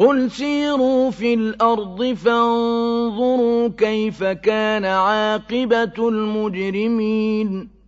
قُلْ سِيرُوا فِي الْأَرْضِ فَانظُرُوا كَيْفَ كَانَ عَاقِبَةُ الْمُجْرِمِينَ